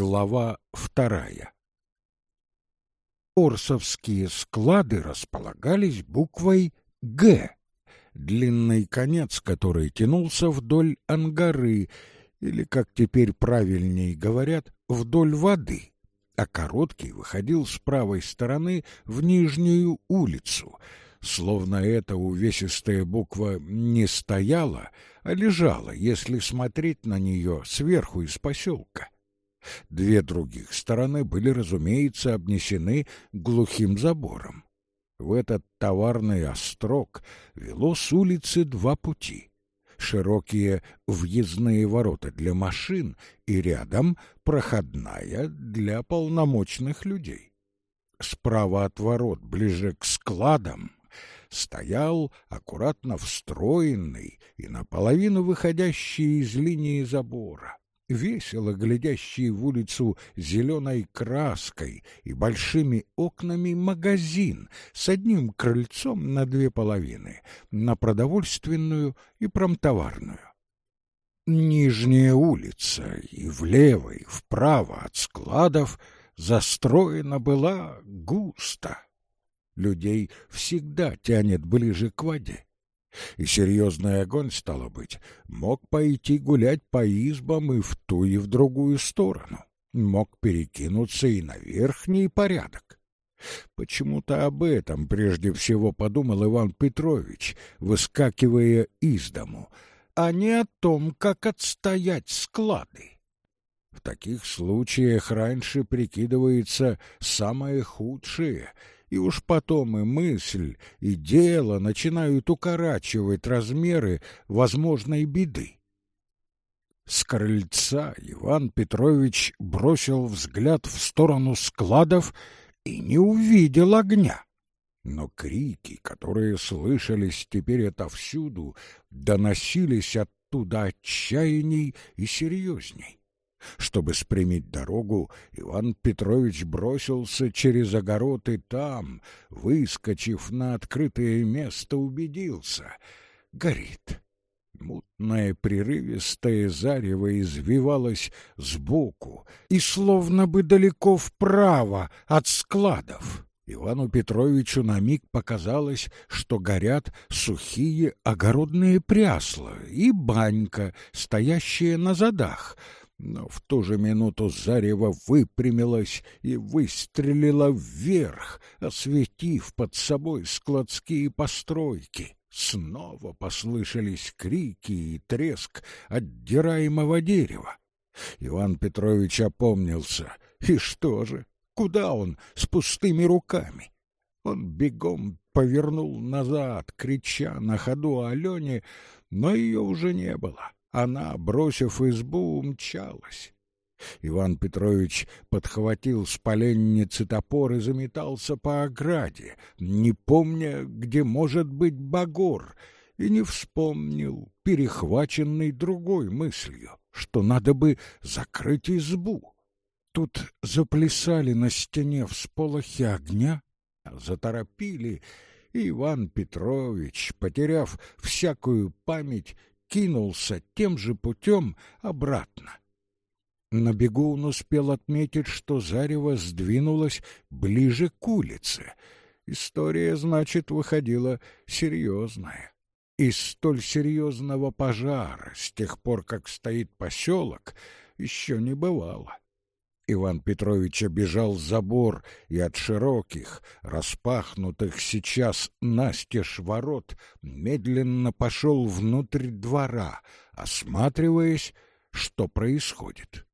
Глава вторая. Орсовские склады располагались буквой «Г», длинный конец которой тянулся вдоль ангары, или, как теперь правильней говорят, вдоль воды, а короткий выходил с правой стороны в нижнюю улицу, словно эта увесистая буква не стояла, а лежала, если смотреть на нее сверху из поселка. Две других стороны были, разумеется, обнесены глухим забором. В этот товарный острог вело с улицы два пути. Широкие въездные ворота для машин и рядом проходная для полномочных людей. Справа от ворот, ближе к складам, стоял аккуратно встроенный и наполовину выходящий из линии забора весело глядящий в улицу зеленой краской и большими окнами магазин с одним крыльцом на две половины, на продовольственную и промтоварную. Нижняя улица и влево, и вправо от складов застроена была густо. Людей всегда тянет ближе к воде и серьезный огонь, стало быть, мог пойти гулять по избам и в ту, и в другую сторону, мог перекинуться и на верхний порядок. Почему-то об этом прежде всего подумал Иван Петрович, выскакивая из дому, а не о том, как отстоять склады. В таких случаях раньше прикидывается самое худшее — и уж потом и мысль, и дело начинают укорачивать размеры возможной беды. С крыльца Иван Петрович бросил взгляд в сторону складов и не увидел огня. Но крики, которые слышались теперь отовсюду, доносились оттуда отчаянней и серьезней. Чтобы спрямить дорогу, Иван Петрович бросился через огород и там, выскочив на открытое место, убедился — горит. Мутное прерывистое зарево извивалось сбоку и словно бы далеко вправо от складов. Ивану Петровичу на миг показалось, что горят сухие огородные прясла и банька, стоящая на задах — но в ту же минуту зарево выпрямилось и выстрелило вверх, осветив под собой складские постройки. Снова послышались крики и треск отдираемого дерева. Иван Петрович опомнился. И что же? Куда он с пустыми руками? Он бегом повернул назад, крича на ходу Алене, но ее уже не было. Она, бросив избу, умчалась. Иван Петрович подхватил с поленницы топор и заметался по ограде, не помня, где может быть Багор, и не вспомнил, перехваченный другой мыслью, что надо бы закрыть избу. Тут заплясали на стене всполохи огня, заторопили, и Иван Петрович, потеряв всякую память, кинулся тем же путем обратно. На бегу он успел отметить, что зарево сдвинулось ближе к улице. История, значит, выходила серьезная. Из столь серьезного пожара с тех пор, как стоит поселок, еще не бывало. Иван Петрович обежал забор и от широких, распахнутых сейчас настежь ворот, медленно пошел внутрь двора, осматриваясь, что происходит.